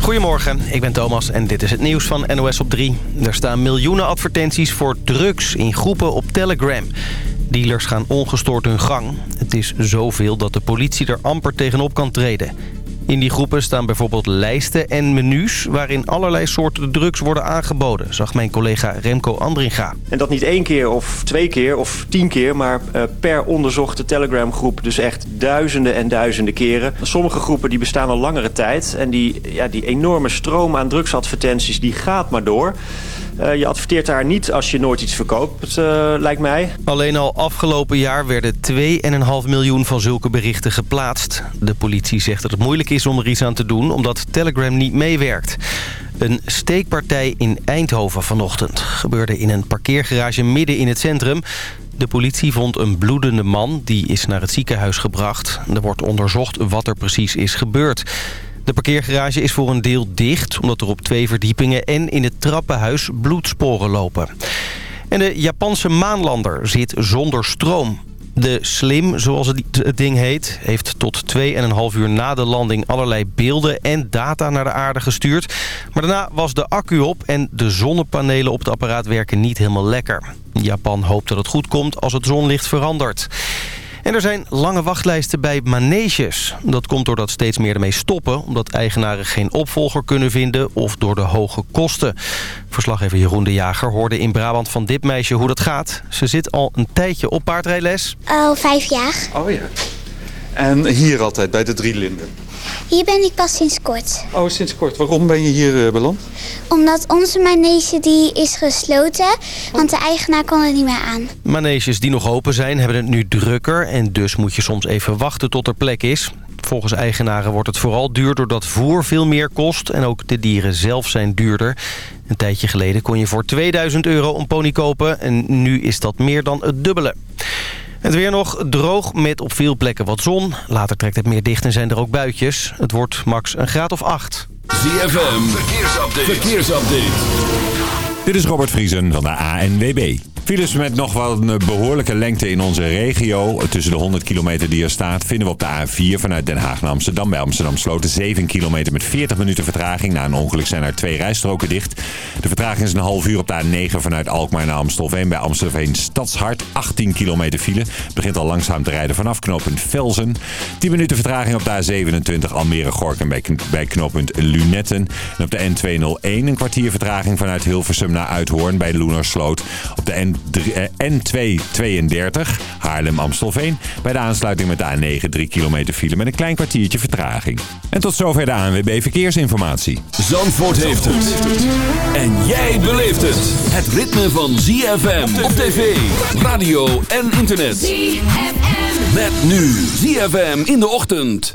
Goedemorgen, ik ben Thomas en dit is het nieuws van NOS op 3. Er staan miljoenen advertenties voor drugs in groepen op Telegram. Dealers gaan ongestoord hun gang. Het is zoveel dat de politie er amper tegenop kan treden. In die groepen staan bijvoorbeeld lijsten en menus... waarin allerlei soorten drugs worden aangeboden... zag mijn collega Remco Andringa. En dat niet één keer of twee keer of tien keer... maar uh, per onderzochte Telegram-groep dus echt duizenden en duizenden keren. Sommige groepen die bestaan al langere tijd... en die, ja, die enorme stroom aan drugsadvertenties die gaat maar door... Uh, je adverteert daar niet als je nooit iets verkoopt, uh, lijkt mij. Alleen al afgelopen jaar werden 2,5 miljoen van zulke berichten geplaatst. De politie zegt dat het moeilijk is om er iets aan te doen... omdat Telegram niet meewerkt. Een steekpartij in Eindhoven vanochtend gebeurde in een parkeergarage midden in het centrum. De politie vond een bloedende man, die is naar het ziekenhuis gebracht. Er wordt onderzocht wat er precies is gebeurd. De parkeergarage is voor een deel dicht... omdat er op twee verdiepingen en in het trappenhuis bloedsporen lopen. En de Japanse maanlander zit zonder stroom. De Slim, zoals het ding heet, heeft tot 2,5 uur na de landing allerlei beelden en data naar de aarde gestuurd. Maar daarna was de accu op en de zonnepanelen op het apparaat werken niet helemaal lekker. Japan hoopt dat het goed komt als het zonlicht verandert. En er zijn lange wachtlijsten bij maneges. Dat komt doordat steeds meer ermee stoppen... omdat eigenaren geen opvolger kunnen vinden of door de hoge kosten. Verslaggever Jeroen de Jager hoorde in Brabant van dit meisje hoe dat gaat. Ze zit al een tijdje op paardrijles. Al vijf jaar. Oh ja. En hier altijd, bij de Drie Linden? Hier ben ik pas sinds kort. Oh, sinds kort. Waarom ben je hier uh, beland? Omdat onze manege die is gesloten, want de eigenaar kon er niet meer aan. Maneges die nog open zijn hebben het nu drukker en dus moet je soms even wachten tot er plek is. Volgens eigenaren wordt het vooral duur doordat voer veel meer kost en ook de dieren zelf zijn duurder. Een tijdje geleden kon je voor 2000 euro een pony kopen en nu is dat meer dan het dubbele. Het weer nog droog met op veel plekken wat zon. Later trekt het meer dicht en zijn er ook buitjes. Het wordt max een graad of 8. ZFM, verkeersupdate. verkeersupdate. Dit is Robert Vriesen van de ANWB. Files met nog wel een behoorlijke lengte in onze regio. Tussen de 100 kilometer die er staat vinden we op de A4 vanuit Den Haag naar Amsterdam. Bij Amsterdam Sloten 7 kilometer met 40 minuten vertraging. Na een ongeluk zijn er twee rijstroken dicht. De vertraging is een half uur op de A9 vanuit Alkmaar naar Amstelveen. Bij Amstelveen Stadshart 18 kilometer file. Begint al langzaam te rijden vanaf knooppunt Velzen. 10 minuten vertraging op de A27 Almere-Gorkum bij knooppunt Lunetten. En op de N201 een kwartier vertraging vanuit Hilversum naar Uithoorn bij Loenersloot. Op de N N232 Haarlem-Amstelveen. Bij de aansluiting met de A9 3 kilometer file met een klein kwartiertje vertraging. En tot zover de ANWB Verkeersinformatie. Zandvoort heeft het. En jij beleeft het. Het ritme van ZFM op tv, radio en internet. ZFM. Met nu ZFM in de ochtend.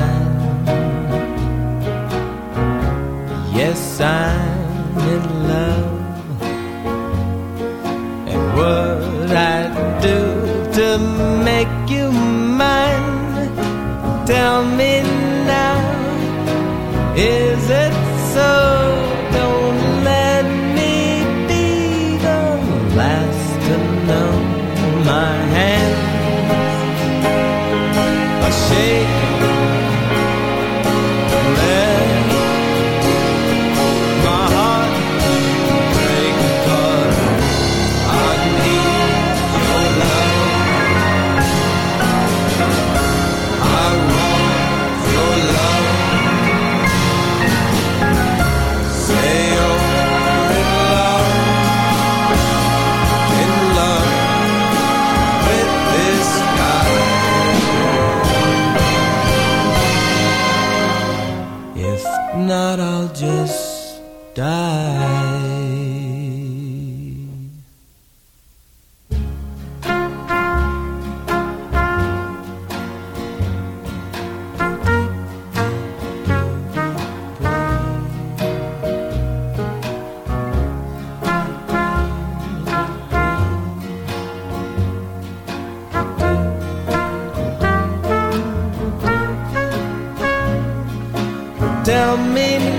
Tell me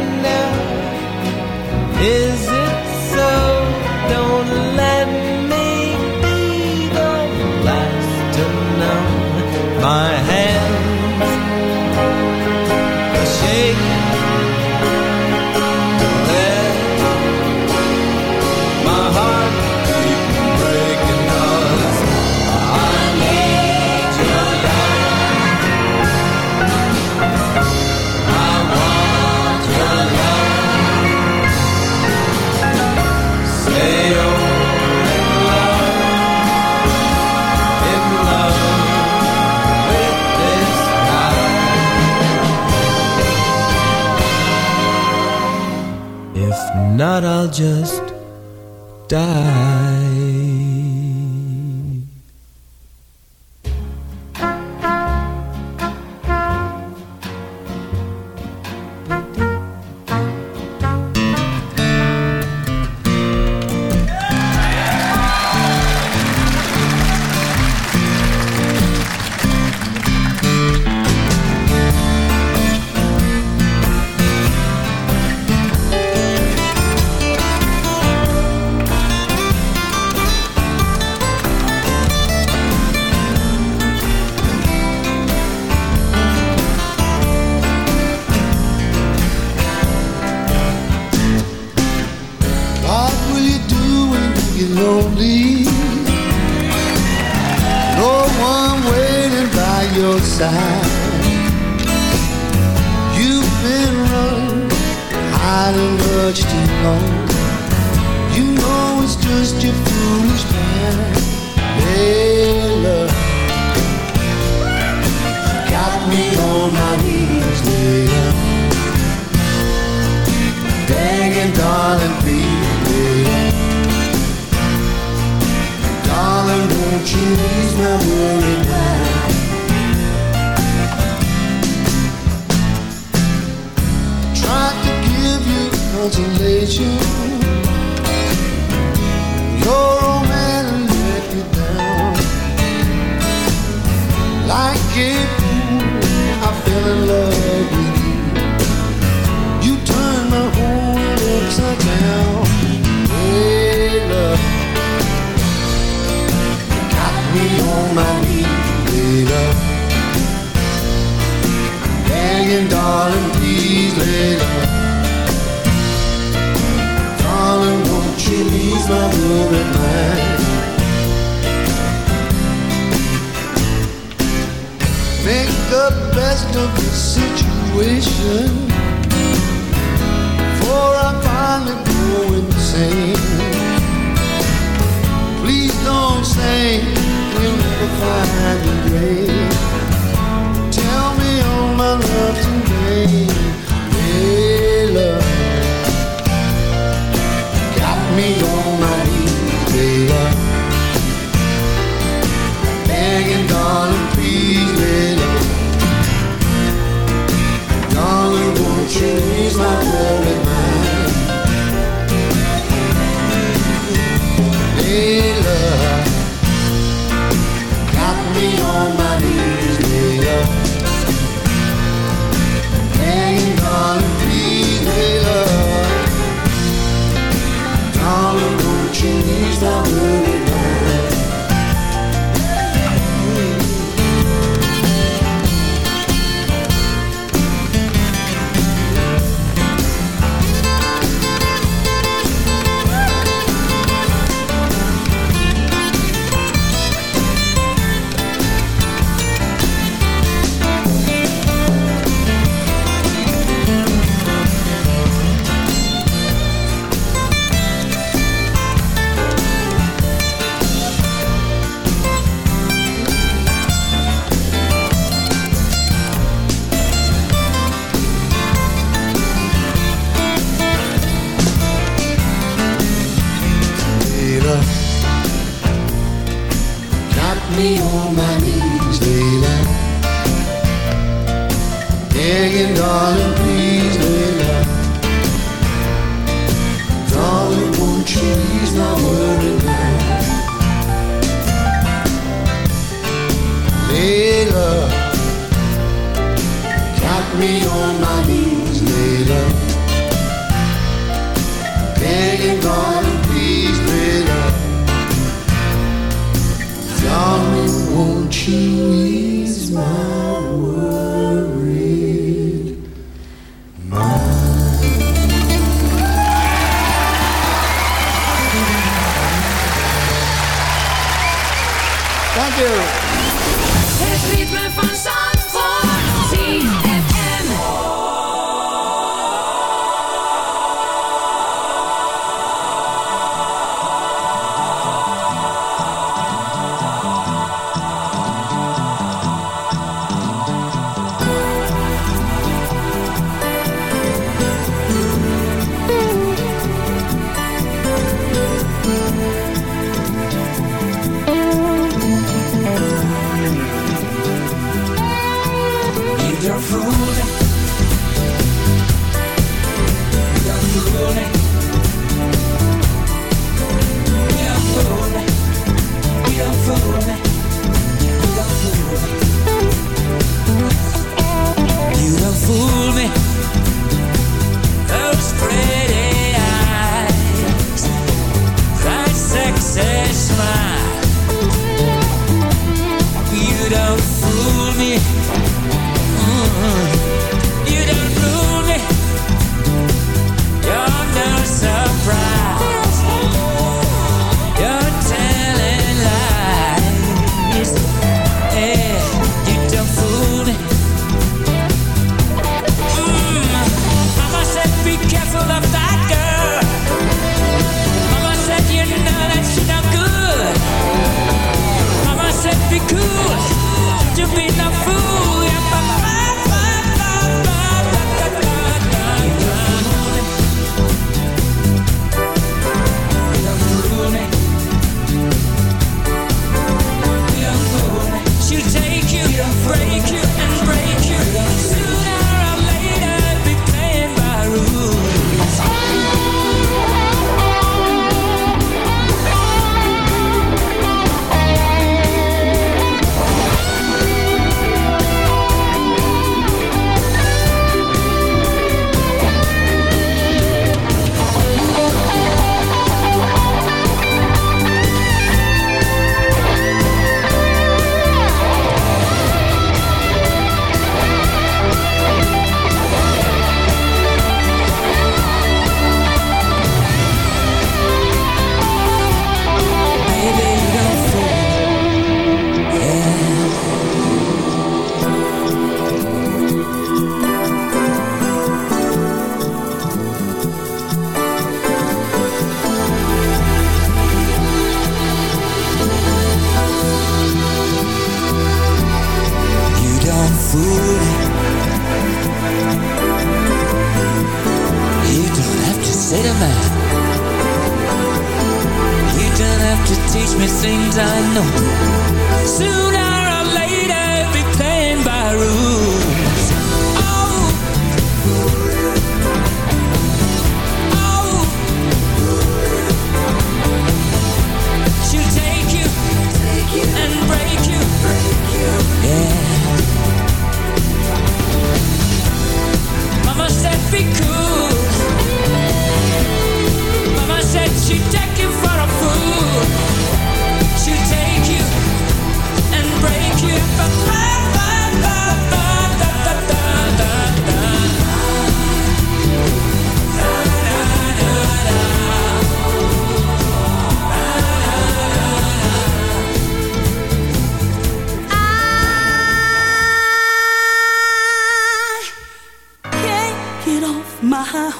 your side. You've been running, hiding much too long. You know it's just your foolish plan. Layla, got me on my knees, Layla begging, darling, please. Darling, won't you ease my worried mind? Tried to give you consolation. Your old man let you down. Like a fool, I fell in love with you. You turned my whole world upside down. Hey, love, got me on my knees, love. Begging, darling, please, lay love. Darling, won't you ease my worried mind? Make the best of the situation before I finally go insane. Please don't say you'll never find the grave. All my love today,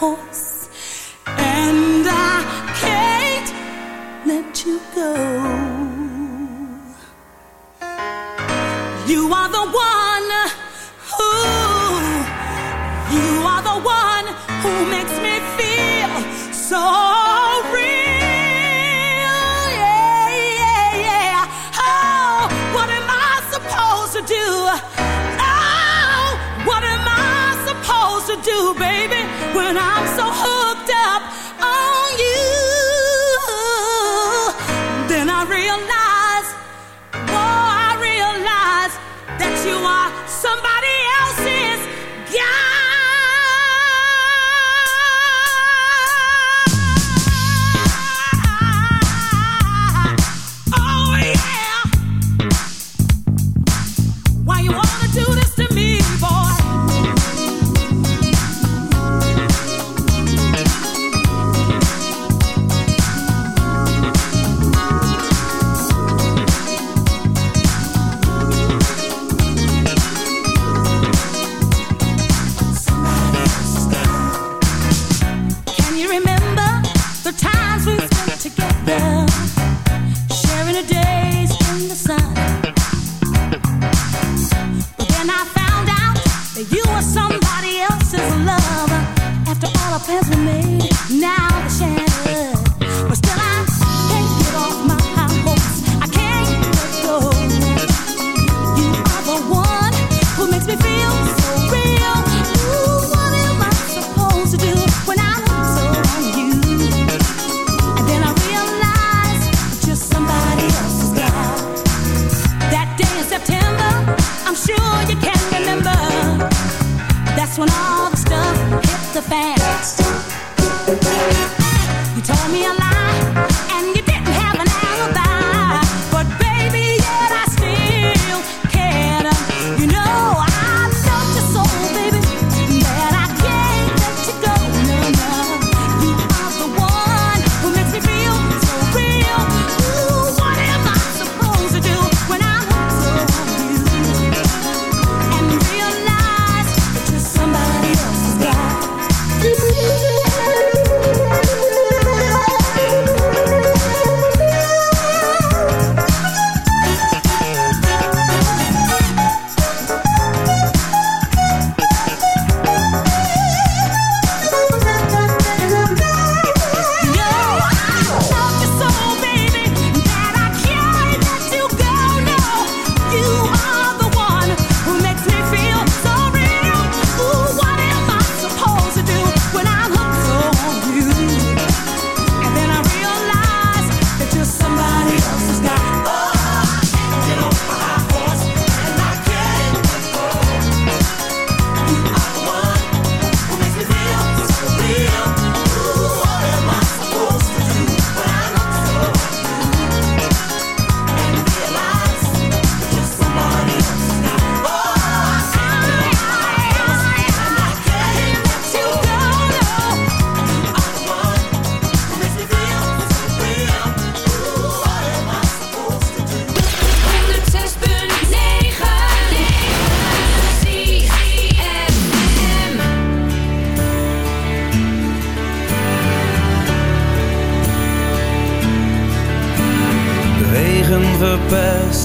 horse,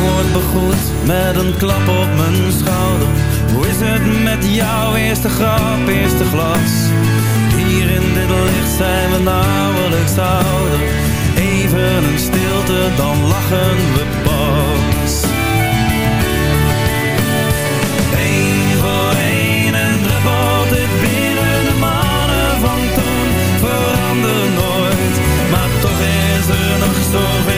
Word begroet met een klap op mijn schouder. Hoe is het met jouw eerste grap, eerste glas? Hier in dit licht zijn we nauwelijks ouder. Even een stilte, dan lachen we pas. Eén voor één en druppelt het binnen de mannen van toen. Verander nooit, maar toch is er nog zoveel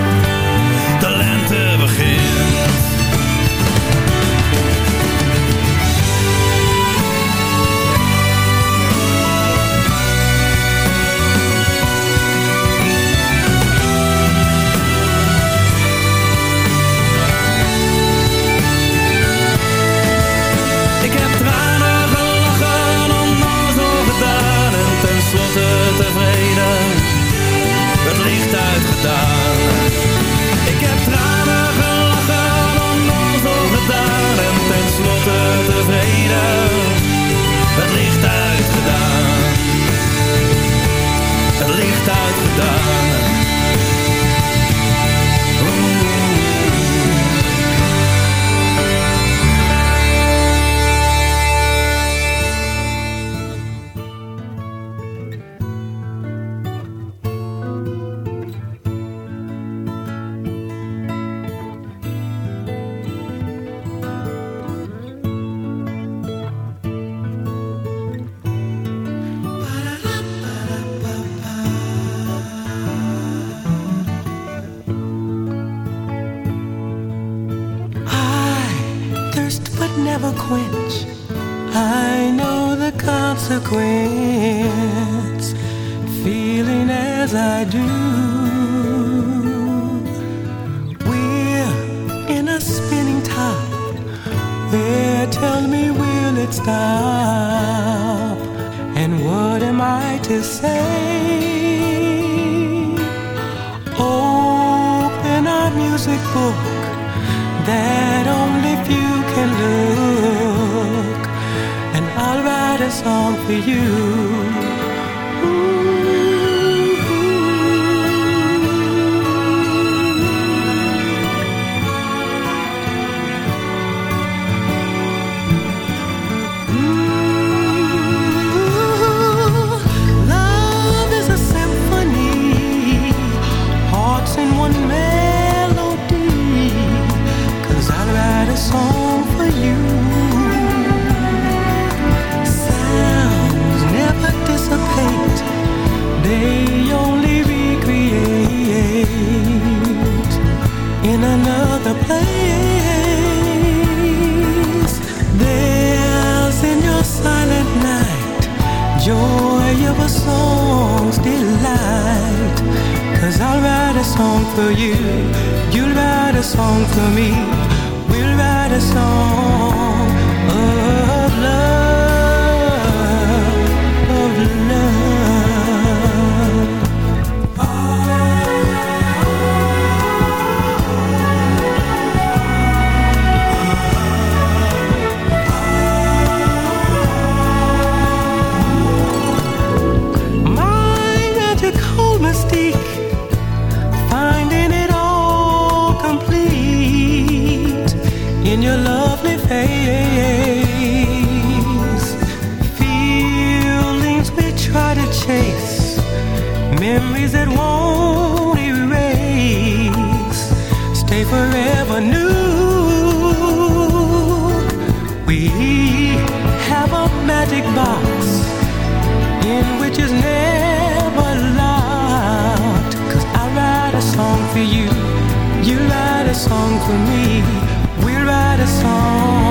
quench. I know the consequence. Feeling as I do. We're in a spinning top. Where tell me will it stop? And what am I to say? Open our music book that only few can look, a song for you. Love joy of a song's delight. Cause I'll write a song for you, you'll write a song for me. We'll write a song of love, of love. Memories that won't erase, stay forever new. We have a magic box in which is never locked. Cause I write a song for you, you write a song for me. We write a song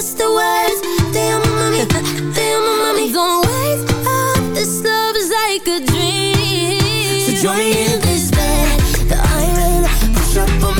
says the words. Te amo, mami, te amo, mami. Don't wake up, this love is like a dream. So join me in this bed that I'm. Push up on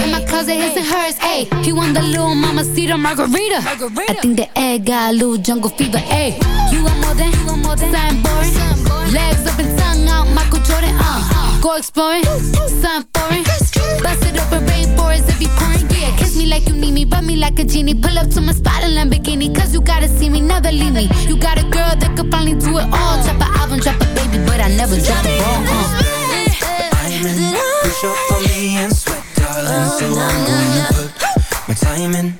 My closet, his and hers. Ayy, he want the little mama cedar margarita. margarita. I think the egg got a little jungle fever. Ayy, you want more than, you want more than something boring. Legs up and tongue out, Michael Jordan. Uh, go exploring, something foreign. Bust it open, rainforest if you pouring. Yeah, kiss me like you need me, rub me like a genie. Pull up to my spot in Lamborghini, cause you gotta see me, never leave me. You got a girl that could finally do it all. Drop an album, drop a baby, but I never drop the So I'm gonna put my time in.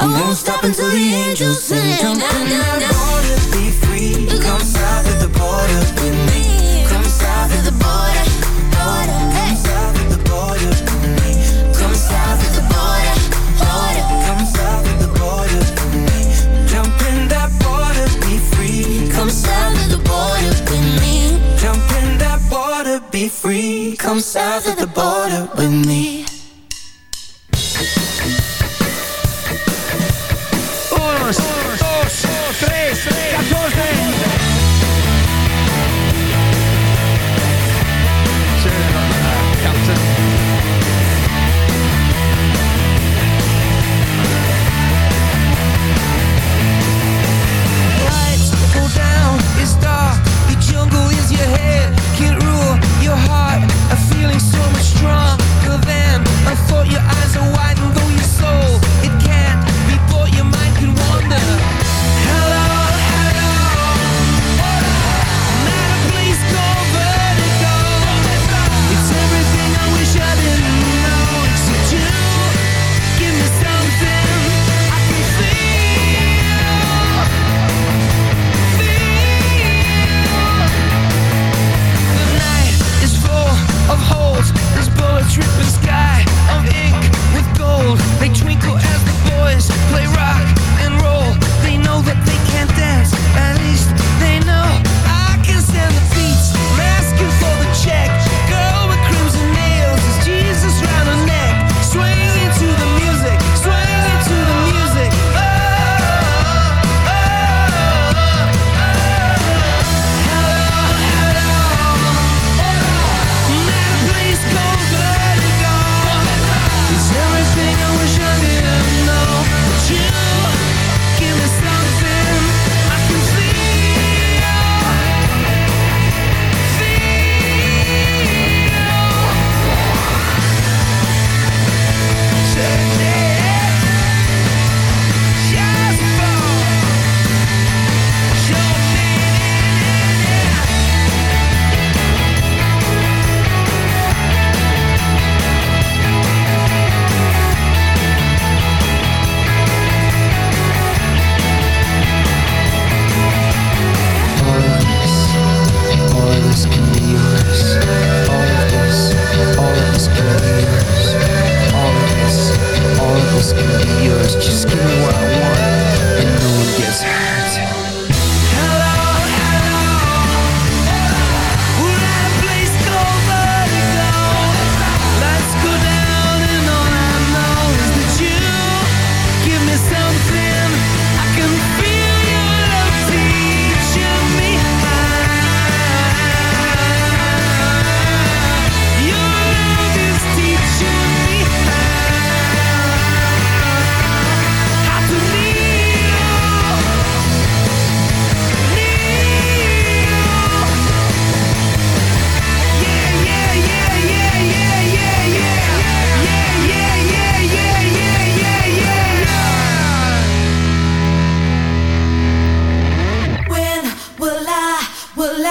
I won't stop until the angels sing. Jump in that water, be free. Come south of the border with me. Come south of the border, border. Come south of the border with me. Come south of the border, border. Come south of the border with me. Jump in that water, be free. Come south of the border with me. Jump in that water, be free. Come south of the border with me.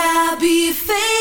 Will I be famous?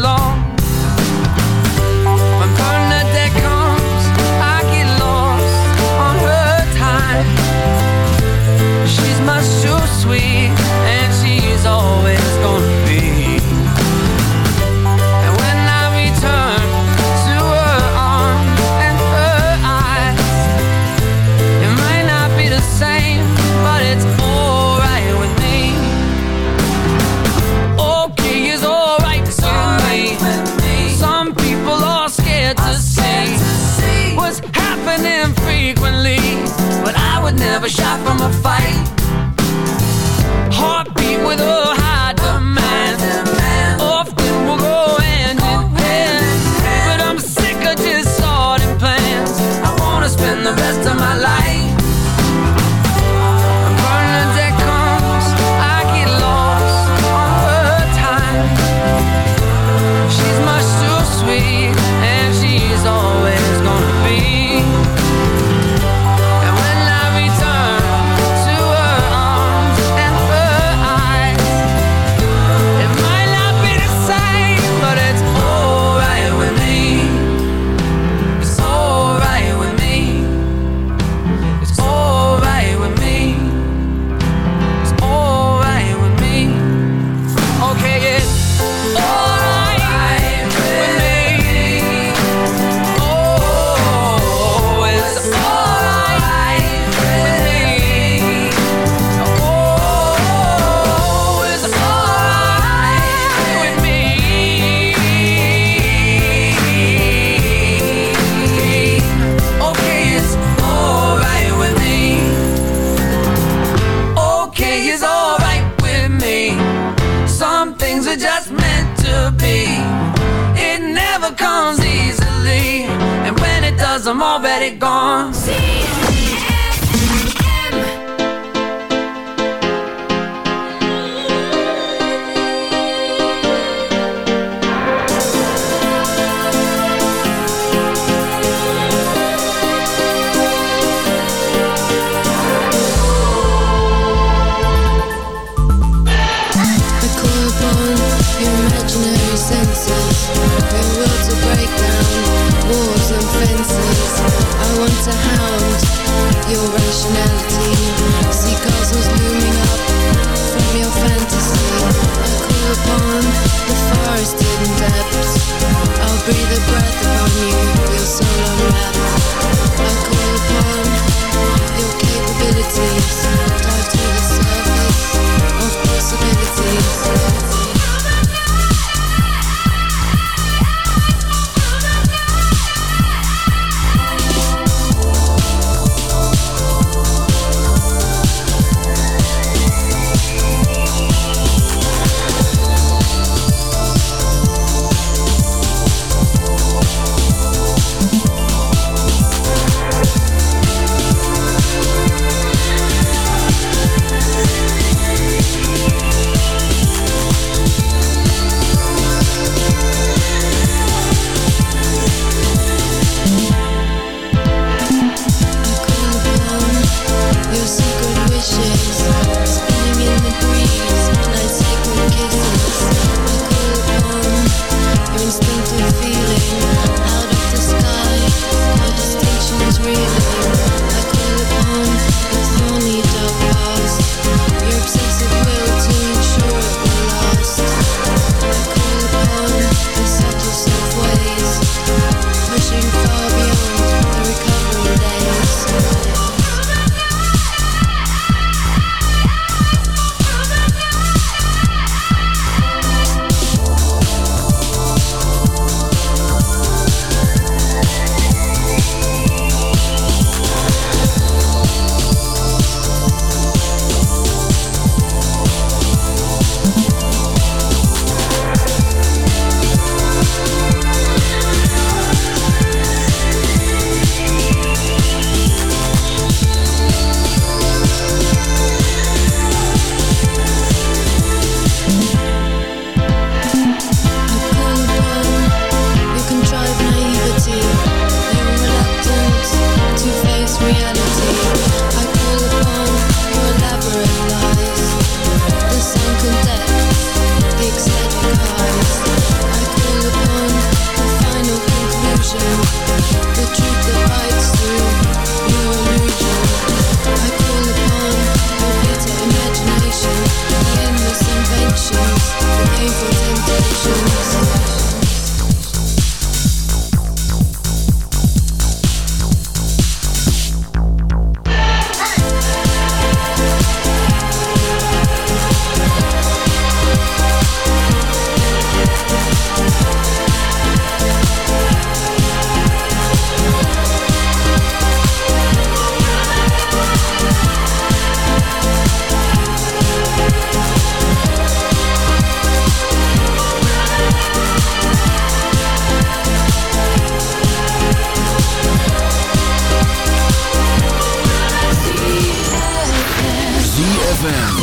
ZFM.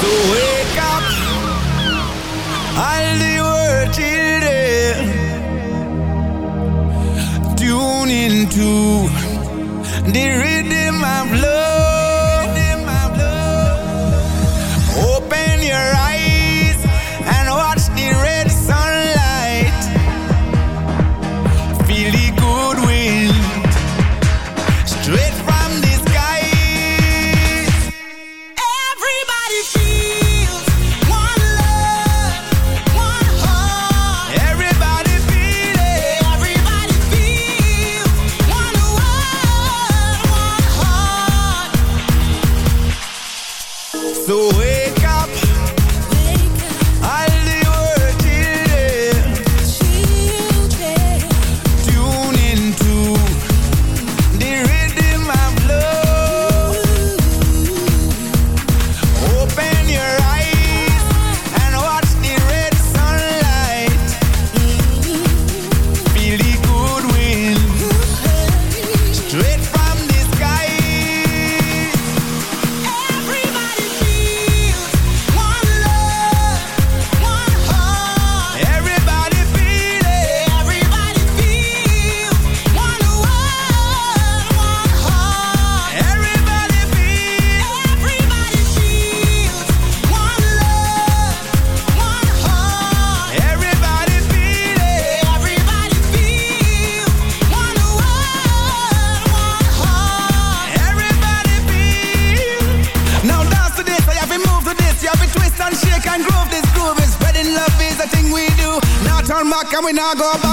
So wake up, all the world children. Tune into the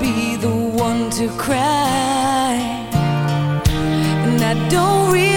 be the one to cry, and I don't really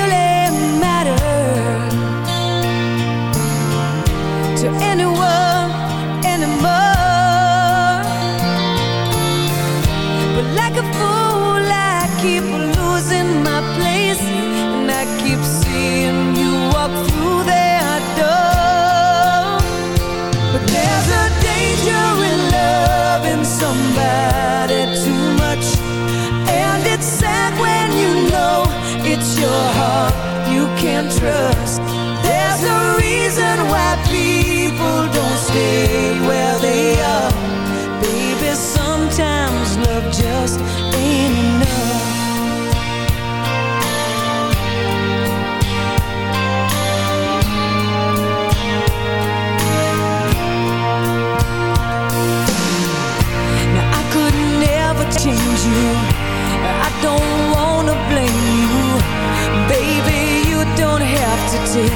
your heart. You can trust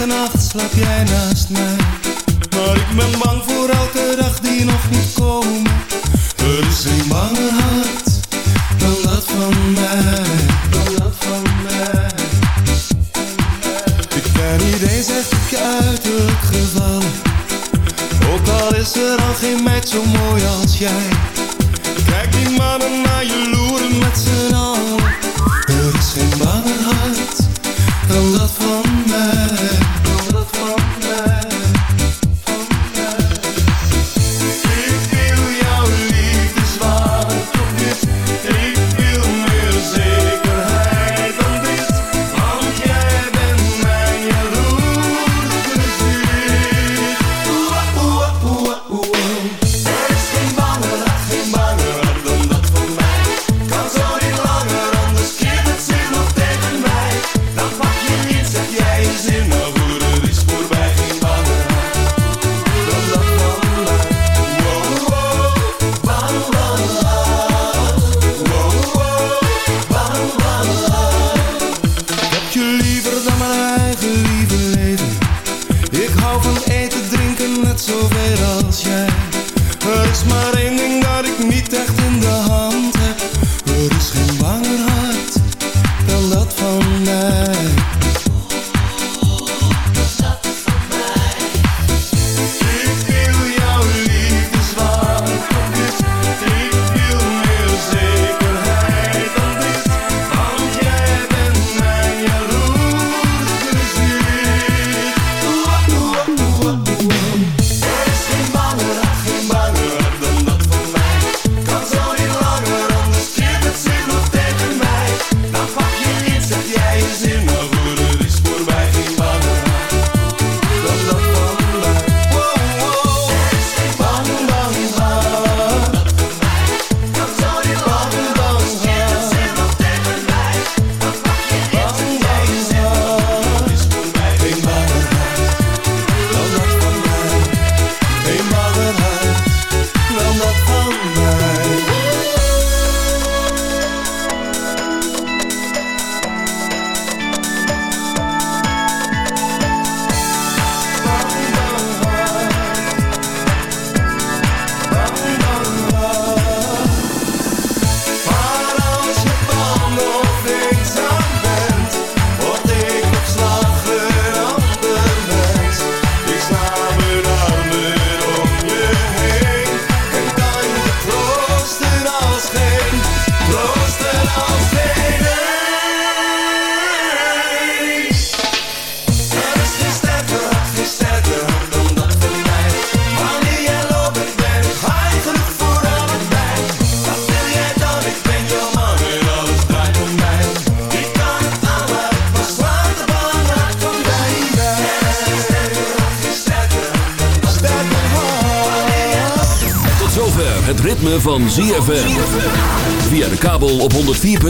Elke nacht slaap jij naast mij, maar ik ben bang.